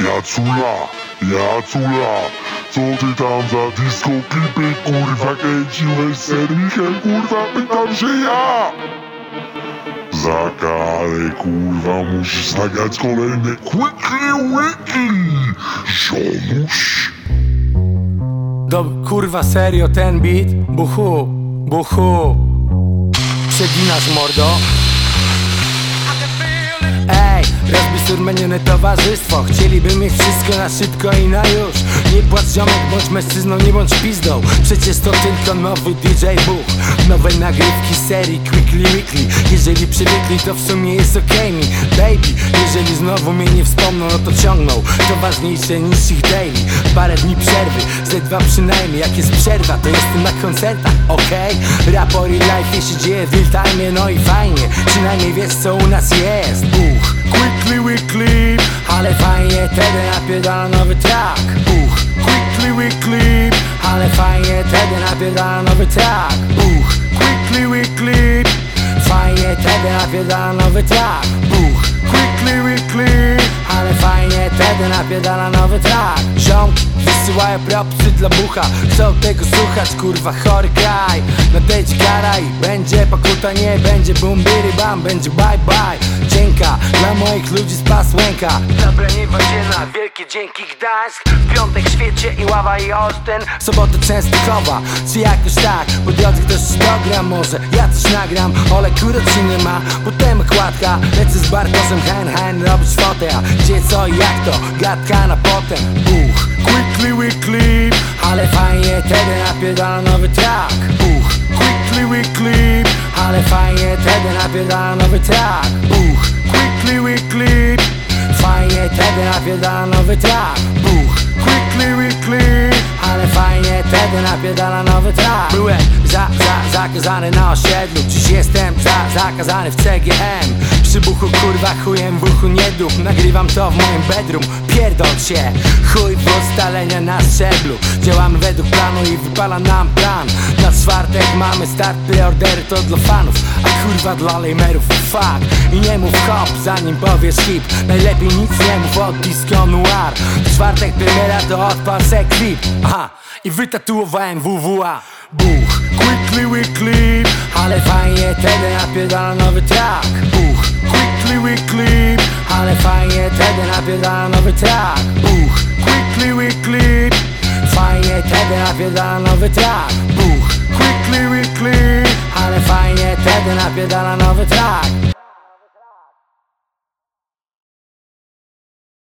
Jacula, Jacula Co ty tam za disco klipy kurwa kręciłeś serwichem kurwa pytam się ja. Za karę kurwa musisz zagrać kolejne quickly wiki Ziomuś. Do kurwa serio ten beat? Buchu, buchu. Przeginasz mordo? Surmenione towarzystwo. Chcieliby mieć wszystko na szybko i na już. Nie płacz ziomek, bądź mężczyzną, nie bądź pizdą. Przecież to tylko nowy DJ Buch Nowe nagrywki serii Quickly Weekly. Jeżeli przywykli to w sumie jest okej mi. Baby, jeżeli znowu mnie nie wspomną No to ciągną, to ważniejsze niż ich daily. Parę dni przerwy, ze dwa przynajmniej. Jak jest przerwa, to jestem na koncertach, okej? Rapor i life się dzieje w real time, no i fajnie. Przynajmniej wiesz co u nas jest. Buch, quickly weekly Ale fajnie, wtedy napierdala nowy track. Buch, quickly weekly Ale fajnie, wtedy napierdala nowy track. Buch, quickly weekly Fajnie, wtedy napierdala nowy track. Buch, quickly weekly Ale fajnie, wtedy napierdala nowy track. Ziomki wysyłają propsy dla bucha Chcą tego słuchać, kurwa chory kraj. Nadejdzie kara i będzie pokuta Nie będzie bum biri bam, będzie bye bye. Dzięka dla moich ludzi z pas łęka. Zabraniwa się na wielkie dzięki Gdańsk. W piątek świecie i ława i Olsztyn. W sobotę Częstochowa, czy jakoś tak? Po drodze ktoś dogram może, ja coś nagram. Ole kuroczyny ma, potem kładka Lecę z Bartosem hen hen robić fotę. A Gdzie co i jak to, gadka na potem. Buch, quickly weekly Ale fajnie, wtedy napierdala nowy track. Buch, quickly weekly Ale fajnie, wtedy napierdala nowy track. Buch, quickly weekly Fajnie, wtedy napierdala nowy track. Buch, quickly weekly Ale fajnie, wtedy napierdala nowy track. Byłem za, za, zakazany na osiedlu. Dziś jestem za, zakazany w CGM Przy buchu kurwa chujem w uchu nie duch. Nagrywam to w moim bedroom. Pierdol się, chuj w ustalenia na szczeblu. Działamy według planu i wypala nam plan. Na czwartek mamy start preordery to dla fanów. A kurwa dla lejmerów fuck. I nie mów hop zanim powiesz hip. Najlepiej nic nie mów od disco noir W czwartek premiera to odpal se klip. Aha, i wytatuowałem WWA Buch, quickly weekly Ale fajnie, wtedy napierdala nowy track. Buch, quickly weekly. Ale fajnie, wtedy napierdala nowy track. Buch, quickly weekly. Fajnie, wtedy napierdala nowy track. Buch, quickly weekly. Ale fajnie, wtedy napierdala nowy track